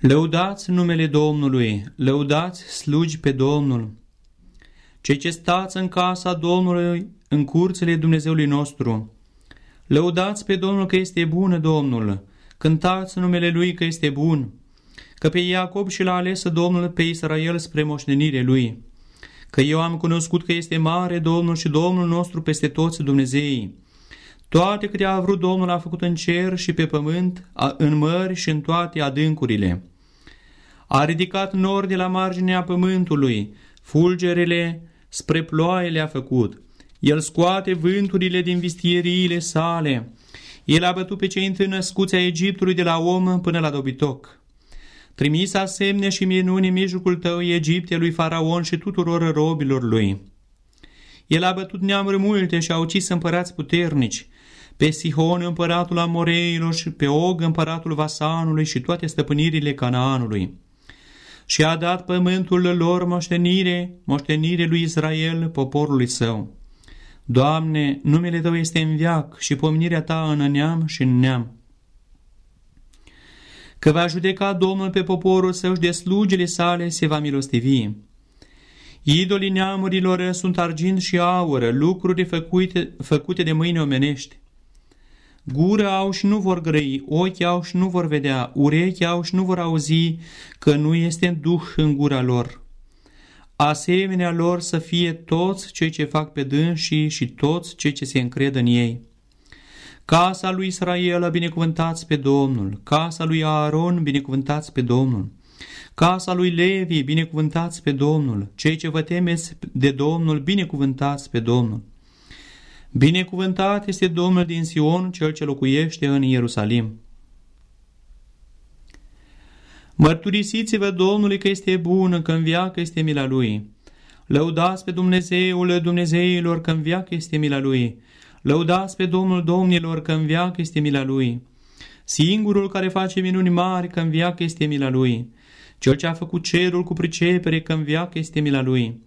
Lăudați numele Domnului, lăudați slugi pe Domnul. Cei ce stați în casa Domnului, în curțele Dumnezeului nostru, lăudați pe Domnul că este bun Domnul, cântați numele Lui că este bun, că pe Iacob și l-a ales Domnul pe Israel spre moștenire Lui, că eu am cunoscut că este mare Domnul și Domnul nostru peste toți Dumnezeii. Toate câte a vrut Domnul a făcut în cer și pe pământ, în mări și în toate adâncurile. A ridicat nori de la marginea pământului, fulgerele spre ploaie le-a făcut. El scoate vânturile din vistieriile sale. El a bătut pe cei întâlnăscuți a Egiptului de la om până la dobitoc. Trimisa semne și minuni în mijlocul tău Egipte lui Faraon și tuturor robilor lui. El a bătut neamuri multe și a ucis împărați puternici, pe Sihon împăratul Amoreilor și pe Og împăratul Vasanului și toate stăpânirile Canaanului și a dat pământul lor moștenire, moștenire lui Israel, poporului său. Doamne, numele Tău este în viac și pomenirea Ta în neam și în neam. Că va judeca Domnul pe poporul său și de slugile sale se va milostivi. Idolii neamurilor sunt argint și aur, lucruri făcute, făcute de mâini omenești. Gură au și nu vor grăi, ochi au și nu vor vedea, urechi au și nu vor auzi că nu este duh în gura lor. Asemenea lor să fie toți cei ce fac pe dânsii și toți cei ce se încred în ei. Casa lui Israel binecuvântați pe Domnul, casa lui Aaron binecuvântați pe Domnul, casa lui Levi binecuvântați pe Domnul, cei ce vă temeți de Domnul binecuvântați pe Domnul. Binecuvântat este Domnul din Sion, cel ce locuiește în Ierusalim. Mărturisiți-vă Domnului că este bun, că în viață este mila Lui. Lăudați pe Dumnezeul Dumnezeilor că în viață este mila Lui. Lăudați pe Domnul Domnilor că în viață este mila Lui. Singurul care face minuni mari că în viață este mila Lui. Cel ce a făcut cerul cu pricepere că în viață este mila Lui.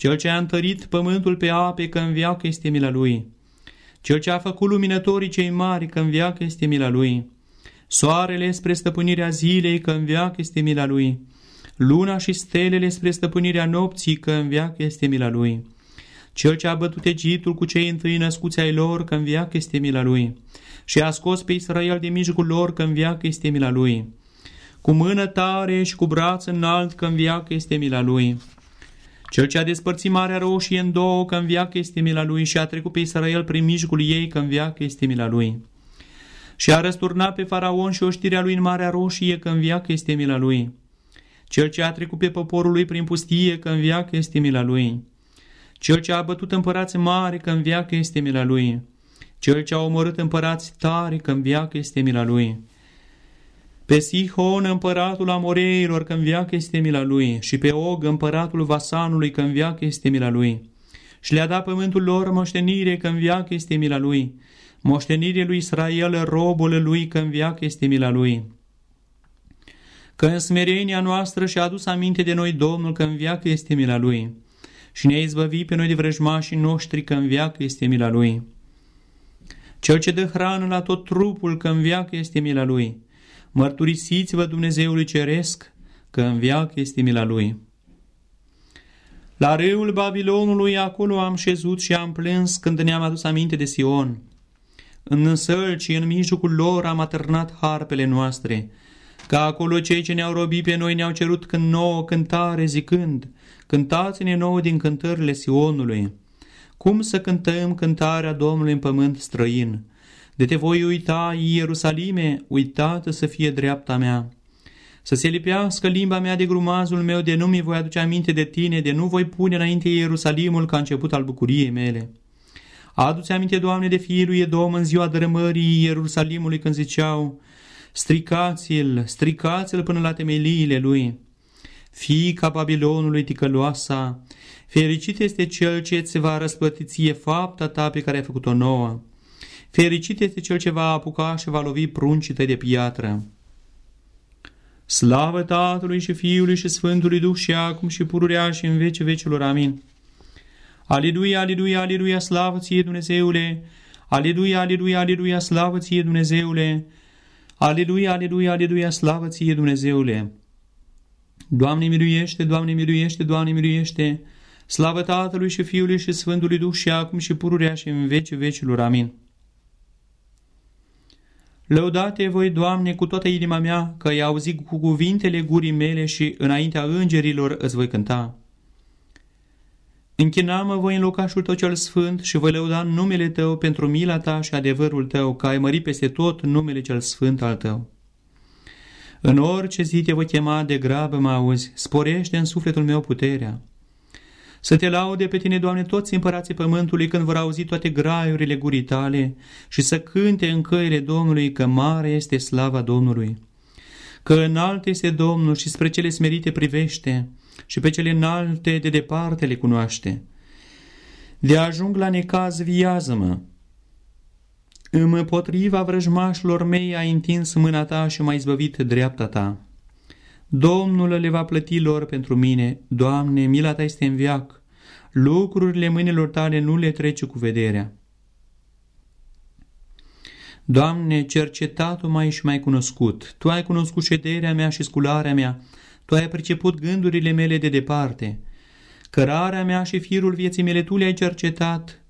Cel ce a întărit pământul pe ape că în viață este mila Lui. Cel ce a făcut luminătorii cei mari că în viață este mila Lui. Soarele spre stăpânirea zilei că în viață este mila Lui. Luna și stelele spre stăpânirea nopții că în viață este mila Lui. Cel ce a bătut Egiptul cu cei întâi născuți ai lor că în viață este mila Lui. Și a scos pe Israel din mijlocul lor că în viață este mila Lui. Cu mână tare și cu braț înalt că în viață este mila Lui cel ce a despărțit Marea Roșie în două, că în viață este mila lui, și a trecut pe Israel prin mijlocul ei, că în viață este mila lui. Și a răsturnat pe Faraon și oștirea lui în Marea Roșie, că în viață este mila lui. Cel ce a trecut pe poporul lui prin pustie, că în viață este mila lui. Cel ce a bătut împărați mari, că în viață este mila lui. Cel ce a omorât împărați tari, că în viață este mila lui pe Sihon, împăratul Amoreilor, că în viață este mila lui, și pe Og, împăratul Vasanului, că în viață este mila lui. Și le-a dat pământul lor moștenire, că în viață este mila lui. Moștenire lui Israel, robul lui, că în viață este mila lui. Că în smerenia noastră și-a adus aminte de noi Domnul, că în viață este mila lui. Și ne-a izbăvit pe noi de vrăjmașii noștri, că în viață este mila lui. Cel ce dă hrană la tot trupul, că în viață este mila lui mărturisiți-vă Dumnezeului Ceresc că în viață este mila Lui. La râul Babilonului acolo am șezut și am plâns când ne-am adus aminte de Sion. În sălci, în mijlocul lor am atârnat harpele noastre, ca acolo cei ce ne-au robit pe noi ne-au cerut când nouă cântare zicând, cântați-ne nouă din cântările Sionului. Cum să cântăm cântarea Domnului în pământ străin? De te voi uita, Ierusalime, uitată să fie dreapta mea. Să se lipească limba mea de grumazul meu, de nu mi voi aduce aminte de tine, de nu voi pune înainte Ierusalimul ca început al bucuriei mele. Adu-ți aminte, Doamne, de fiul lui Edom în ziua dărâmării Ierusalimului când ziceau, stricați-l, stricați-l până la temeliile lui. Fica Babilonului ticăloasa, fericit este cel ce ți va răsplăti ție fapta ta pe care ai făcut-o nouă. Fericit este cel ce va apuca și va lovi pruncii de piatră. Slavă Tatălui și Fiului și Sfântului Duh și acum și pururea și în vece vecilor. Amin. Aleluia, aleluia, aleluia, slavă ție Dumnezeule! Aleluia, aleluia, aleluia, slavă ție Dumnezeule! Aleluia, aleluia, aleluia, slavă ție, Dumnezeule! Doamne miluiește, Doamne miluiește, Doamne miluiește! Slavă Tatălui și Fiului și Sfântului Duh și acum și pururea și în vece vecilor. Amin. Lăudate voi, Doamne, cu toată inima mea, că i-au auzit cu cuvintele gurii mele și înaintea îngerilor îți voi cânta. Închinamă voi în locașul tău cel sfânt și voi lăuda numele tău pentru mila ta și adevărul tău, că ai mărit peste tot numele cel sfânt al tău. În orice zi te voi chema de grabă mă auzi, sporește în sufletul meu puterea. Să te laude pe tine, Doamne, toți împărații pământului când vor auzi toate graiurile gurii tale și să cânte în căile Domnului că mare este slava Domnului. Că înalt este Domnul și spre cele smerite privește și pe cele înalte de departe le cunoaște. De ajung la necaz viază-mă. Împotriva vrăjmașilor mei ai întins mâna ta și m-ai izbăvit dreapta ta. Domnul le va plăti lor pentru mine, Doamne, mila ta este în viac, lucrurile mâinilor tale nu le trece cu vederea. Doamne, cercetatul mai și mai cunoscut, Tu ai cunoscut șederea mea și scularea mea, Tu ai priceput gândurile mele de departe, cărarea mea și firul vieții mele Tu le-ai cercetat.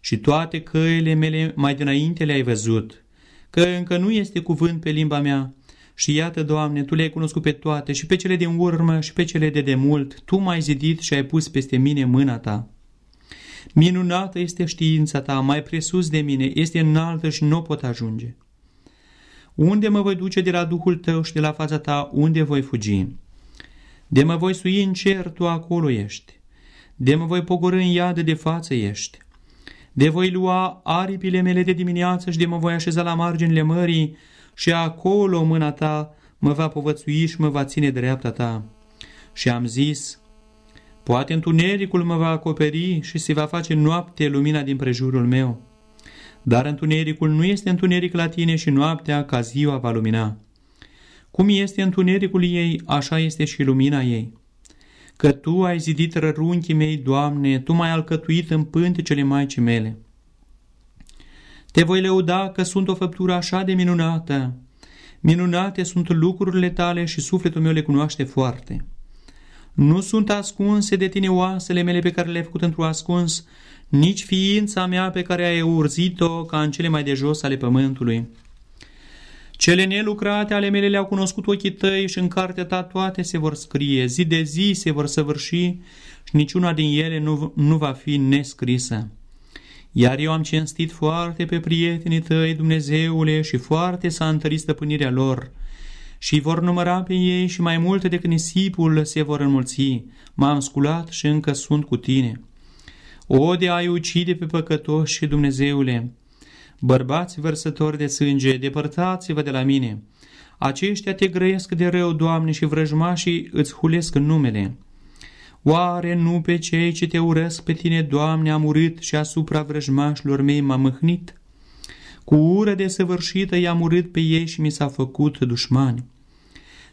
Și toate căile mele mai dinainte le-ai văzut, că încă nu este cuvânt pe limba mea, și iată, Doamne, Tu le-ai cunoscut pe toate, și pe cele din urmă, și pe cele de demult, Tu m-ai zidit și ai pus peste mine mâna Ta. Minunată este știința Ta, mai presus de mine, este înaltă și nu pot ajunge. Unde mă voi duce de la Duhul Tău și de la fața Ta, unde voi fugi? De mă voi sui în cer, Tu acolo ești. De mă voi pogorâ în iadă de față ești. De voi lua aripile mele de dimineață și de mă voi așeza la marginile mării, și acolo mâna ta mă va povățui și mă va ține dreapta ta. Și am zis, poate întunericul mă va acoperi și se va face noapte lumina din prejurul meu. Dar întunericul nu este întuneric la tine și noaptea ca ziua va lumina. Cum este întunericul ei, așa este și lumina ei. Că Tu ai zidit rărunchii mei, Doamne, Tu m-ai alcătuit în pântecele Maicii mele. Te voi lăuda că sunt o făptură așa de minunată. Minunate sunt lucrurile tale și sufletul meu le cunoaște foarte. Nu sunt ascunse de tine oasele mele pe care le-ai făcut într-o ascuns, nici ființa mea pe care ai urzit-o ca în cele mai de jos ale pământului. Cele nelucrate ale mele le-au cunoscut ochii tăi și în cartea ta toate se vor scrie, zi de zi se vor săvârși și niciuna din ele nu, nu va fi nescrisă. Iar eu am cinstit foarte pe prietenii tăi, Dumnezeule, și foarte s-a întărit stăpânirea lor. Și vor număra pe ei și mai multe decât nisipul se vor înmulți. M-am sculat și încă sunt cu tine. O, de ai ucide pe păcătoși, Dumnezeule! Bărbați vărsători de sânge, depărtați-vă de la mine! Aceștia te grăiesc de rău, Doamne, și vrăjmașii îți hulesc numele. Oare nu pe cei ce te urăsc pe tine, Doamne, am urât și asupra vrăjmașilor mei m-am mâhnit? Cu ură de săvârșită i-am urât pe ei și mi s-a făcut dușmani.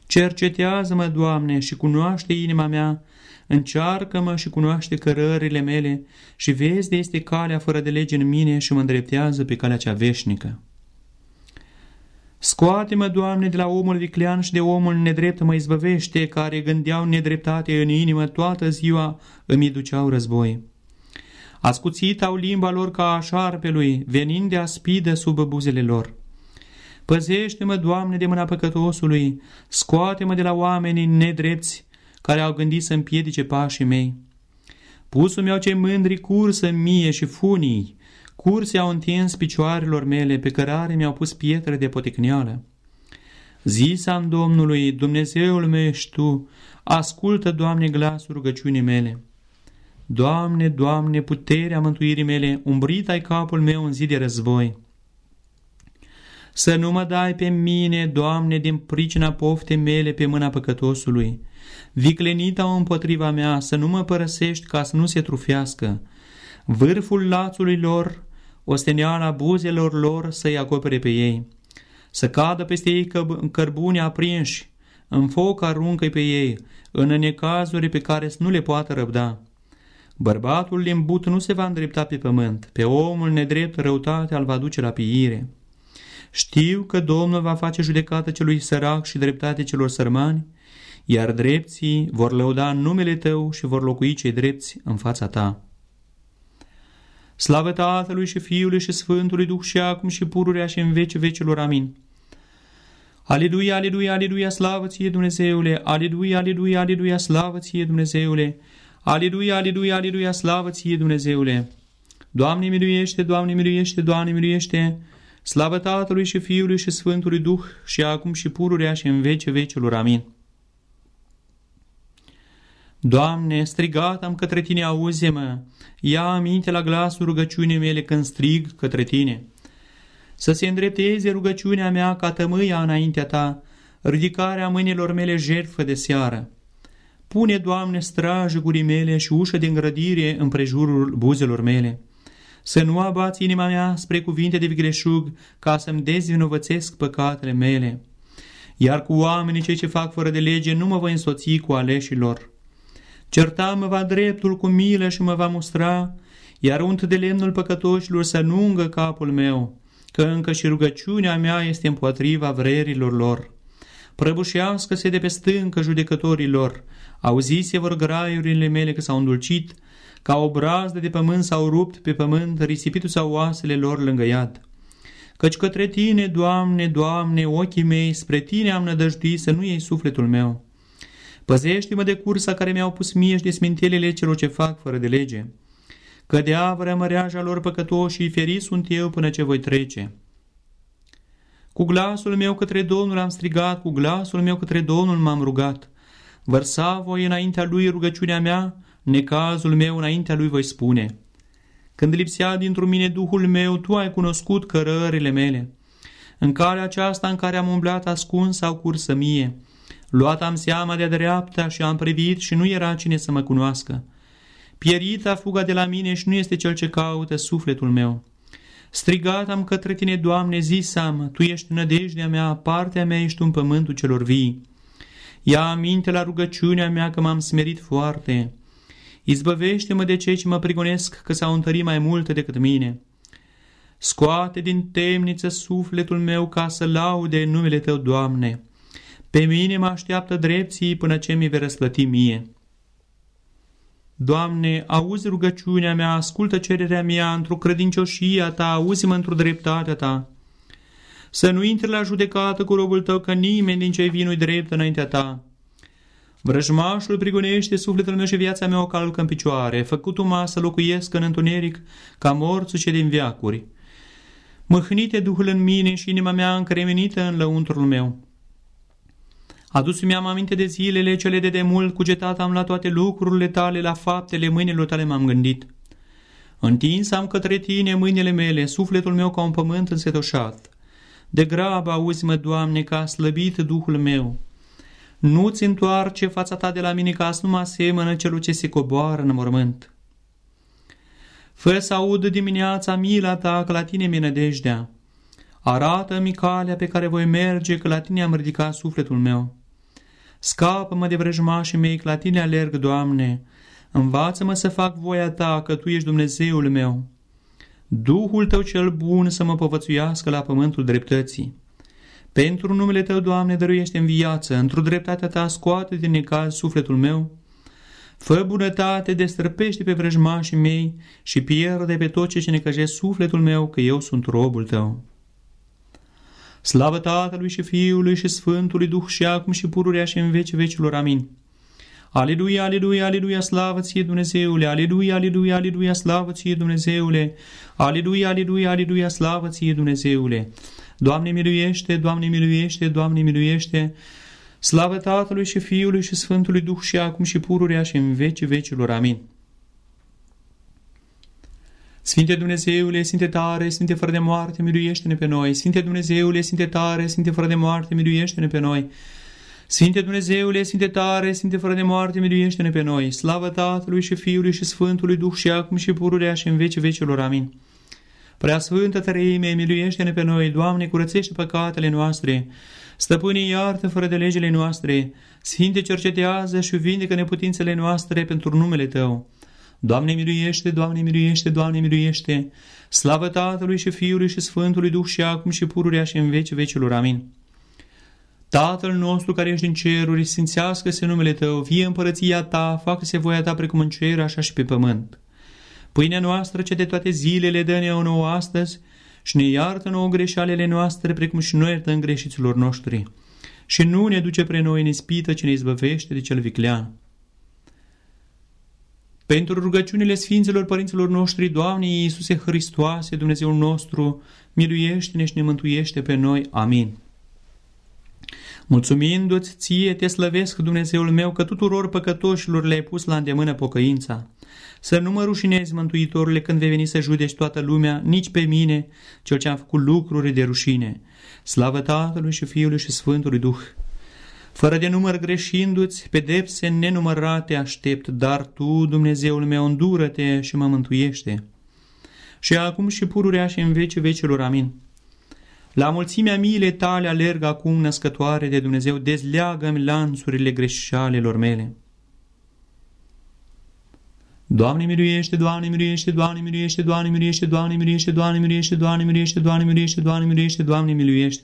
Cercetează-mă, Doamne, și cunoaște inima mea, încearcă-mă și cunoaște cărările mele și vezi de este calea fără de lege în mine și mă îndreptează pe calea cea veșnică. Scoate-mă, Doamne, de la omul viclean și de omul nedrept mă izbăvește, care gândeau nedreptate în inimă toată ziua, îmi duceau război. Ascuțit au limba lor ca a șarpelui, venind de aspidă sub buzele lor. Păzește-mă, Doamne, de mâna păcătosului, scoate-mă de la oamenii nedrepți, care au gândit să împiedice pașii mei. Pusul meu cei mândri cursă mie și funii, Curse au întins picioarelor mele, pe cărare mi-au pus pietre de poticneală. Zisam Domnului, Dumnezeul meu ești Tu, ascultă, Doamne, glasul rugăciunii mele. Doamne, Doamne, puterea mântuirii mele, umbrit ai capul meu în zi de război. Să nu mă dai pe mine, Doamne, din pricina pofte mele pe mâna păcătosului. Viclenita împotriva mea, să nu mă părăsești ca să nu se trufească. Vârful lațului lor osteneala buzelor lor să-i acopere pe ei, să cadă peste ei cărbuni aprinși, în foc aruncă pe ei, în necazuri pe care nu le poată răbda. Bărbatul limbut nu se va îndrepta pe pământ, pe omul nedrept răutate al va duce la piire. Știu că Domnul va face judecată celui sărac și dreptate celor sărmani, iar drepții vor lăuda numele Tău și vor locui cei drepți în fața Ta. Slavă Tatălui și Fiului și Sfântului Duh și acum și pururea și în vece vecilor. Amin. Aleluia, aleluia, aleluia, slavă ție Dumnezeule! Aleluia, aleluia, aleluia, slavă ție Dumnezeule! Aleluia, aleluia, aleluia, slavă ție Dumnezeule! Doamne miluiește, Doamne miluiește, Doamne miluiește! Slavă Tatălui și Fiului și Sfântului Duh și acum și pururea și în vece vecelor. Amin. Doamne, strigat am către Tine, auze-mă, ia aminte la glasul rugăciunii mele când strig către Tine. Să se îndrepteze rugăciunea mea ca tămâia înaintea Ta, ridicarea mâinilor mele jertfă de seară. Pune, Doamne, strajă gurii mele și ușă de îngrădire în prejurul buzelor mele. Să nu abați inima mea spre cuvinte de vigreșug, ca să-mi dezvinovățesc păcatele mele. Iar cu oamenii cei ce fac fără de lege nu mă voi însoți cu aleșilor. Certa mă va dreptul cu milă și mă va mustra, iar unt de lemnul păcătoșilor să nu ungă capul meu, că încă și rugăciunea mea este împotriva vrerilor lor. Prăbușească-se de pe stâncă judecătorilor, auzise vor graiurile mele că s-au îndulcit, ca o brazdă de pământ s-au rupt pe pământ, risipitul sau oasele lor lângă iad. Căci către Tine, Doamne, Doamne, ochii mei, spre Tine am nădăjduit să nu iei sufletul meu. Păzește-mă de cursa care mi-au pus mie și de smintelele celor ce fac fără de lege. Că de avără măreaja lor păcătoși și feri sunt eu până ce voi trece. Cu glasul meu către Domnul am strigat, cu glasul meu către Domnul m-am rugat. Vărsa voi înaintea lui rugăciunea mea, necazul meu înaintea lui voi spune. Când lipsea dintr-un mine Duhul meu, Tu ai cunoscut cărările mele. În calea aceasta în care am umblat ascuns sau cursă mie, luat am seama de dreapta și am privit și nu era cine să mă cunoască. Pierita fuga de la mine și nu este cel ce caută sufletul meu. Strigat am către tine, Doamne, zis am, Tu ești nădejdea mea, partea mea ești un pământul celor vii. Ia aminte la rugăciunea mea că m-am smerit foarte. Izbăvește-mă de cei ce mă prigonesc că s-au întărit mai multe decât mine. Scoate din temniță sufletul meu ca să laude numele Tău, Doamne. Pe mine mă așteaptă drepții până ce mi vei răsplăti mie. Doamne, auzi rugăciunea mea, ascultă cererea mea într-o credincioșia Ta, auzi-mă într-o dreptatea Ta. Să nu intri la judecată cu robul Tău, că nimeni din cei vii nu drept înaintea Ta. Vrăjmașul prigonește sufletul meu și viața mea o calcă în picioare, făcut-o să locuiesc în întuneric ca morțul ce din viacuri. Mâhnite Duhul în mine și inima mea încremenită în lăuntrul meu. Adus-mi am aminte de zilele cele de demult, cugetat am la toate lucrurile tale, la faptele mâinilor tale m-am gândit. Întins am către tine mâinile mele, sufletul meu ca un pământ însetoșat. De grabă auzi-mă, Doamne, că a slăbit Duhul meu. Nu-ți întoarce fața ta de la mine ca să nu mă asemănă celul ce se coboară în mormânt. Fă să aud dimineața mila ta, că la tine mi nădejdea. Arată-mi calea pe care voi merge, că la tine am ridicat sufletul meu. Scapă-mă de vrăjmașii mei, că la tine alerg, Doamne. Învață-mă să fac voia ta, că tu ești Dumnezeul meu. Duhul tău cel bun să mă povățuiască la pământul dreptății. Pentru numele Tău, Doamne, dăruiește în viață, într-o dreptatea Ta scoate din necaz sufletul meu. Fă bunătate, destrăpește pe vrăjmașii mei și pierde pe tot ce necăjește sufletul meu, că eu sunt robul Tău. Slavă Tatălui și Fiului și Sfântului Duh și acum și pururea și în vece vecilor. Amin. Aleluia, aleluia, aleluia, slavă ție Dumnezeule, aleluia, aleluia, aleluia, slavă ție Dumnezeule, aleluia, aleluia, aleluia, slavă ție Dumnezeule. Doamne miluiește, Doamne miluiește, Doamne miluiește, slavă Tatălui și Fiului și Sfântului Duh și acum și pururea și în vecii vecilor. Amin. Sfinte Dumnezeule, Sfinte tare, Sfinte fără de moarte, miluiește-ne pe noi. Sfinte Dumnezeule, Sfinte tare, Sfinte fără de moarte, miluiește-ne pe noi. Sfinte Dumnezeule, Sfinte tare, Sfinte fără de moarte, miluiește-ne pe noi. Slavă Tatălui și Fiului și Sfântului Duh și acum și pururea și în vecii vecilor. Amin. Prea Sfântă Trăime, miluiește-ne pe noi, Doamne, curățește păcatele noastre, Stăpânii iartă fără de legile noastre, Sfinte cercetează și vindecă neputințele noastre pentru numele Tău. Doamne miluiește, Doamne miluiește, Doamne miluiește, slavă Tatălui și Fiului și Sfântului Duh și acum și pururea și în veci vecilor. Amin. Tatăl nostru care ești în ceruri, sfințească-se numele Tău, vie împărăția Ta, facă-se voia Ta precum în cer, așa și pe pământ. Pâinea noastră, ce de toate zilele, dă-ne o nouă astăzi și ne iartă nouă greșalele noastre, precum și noi iertăm greșiților noștri. Și nu ne duce pre noi în ispită, ci ne izbăvește de cel viclean. Pentru rugăciunile Sfinților Părinților noștri, Doamne Iisuse Hristoase, Dumnezeul nostru, miluiește-ne și ne mântuiește pe noi. Amin. Mulțumindu-ți ție, te slăvesc, Dumnezeul meu, că tuturor păcătoșilor le-ai pus la îndemână pocăința. Să nu mă rușinezi, Mântuitorule, când vei veni să judeci toată lumea, nici pe mine, cel ce am făcut lucruri de rușine. Slavă Tatălui și Fiului și Sfântului Duh! Fără de număr greșindu-ți, pedepse nenumărate aștept, dar Tu, Dumnezeul meu, îndură-te și mă mântuiește. Și acum și pururea și în vece vecilor, amin. La mulțimea miile tale alerg acum, născătoare de Dumnezeu, dezleagă-mi lanțurile greșalelor mele. Doamne miluiește, Doamne miluiește, Doamne miluiește, Doamne miluiește, Doamne miluiește, Doamne miluiește, Doamne miluiește, Doamne miluiește, Doamne miluiește, Doamne miluiește.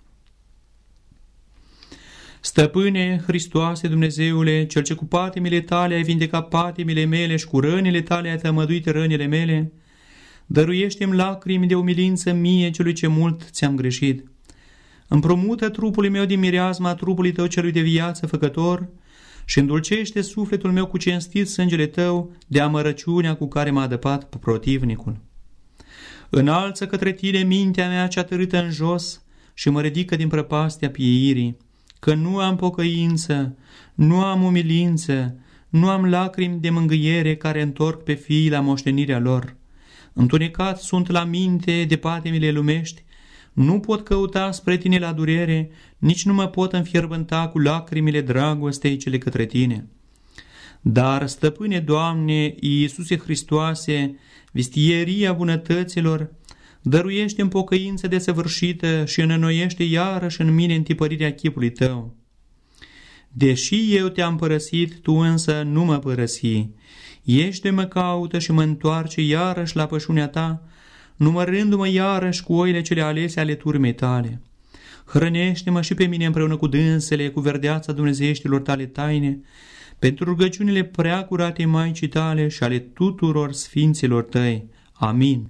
Stăpâne, Hristoase, Dumnezeule, Cel ce cu patimile tale ai vindecat patimile mele și cu rănile tale ai tămăduit rănile mele, dăruiește-mi lacrimi de umilință mie celui ce mult ți-am greșit. Împrumută trupului meu din mireazma trupului tău celui de viață făcător și îndulcește sufletul meu cu cinstit sângele tău de amărăciunea cu care m-a adăpat protivnicul. Înalță către tine mintea mea cea târâtă în jos și mă ridică din prăpastia pieirii, că nu am pocăință, nu am umilință, nu am lacrimi de mângâiere care întorc pe fii la moștenirea lor. Întunecat sunt la minte de patimile lumești, nu pot căuta spre tine la durere, nici nu mă pot înfierbânta cu lacrimile dragostei cele către tine. Dar, stăpâne Doamne, Iisuse Hristoase, vistieria bunătăților, dăruiește în pocăință desăvârșită și înănoiește iarăși în mine întipărirea chipului Tău. Deși eu te-am părăsit, Tu însă nu mă părăsi. Ești mă caută și mă întoarce iarăși la pășunea Ta, numărându-mă iarăși cu oile cele alese ale turmei Tale. Hrănește-mă și pe mine împreună cu dânsele, cu verdeața Dumnezeieștilor Tale taine, pentru rugăciunile prea curate Maicii Tale și ale tuturor sfinților Tăi. Amin.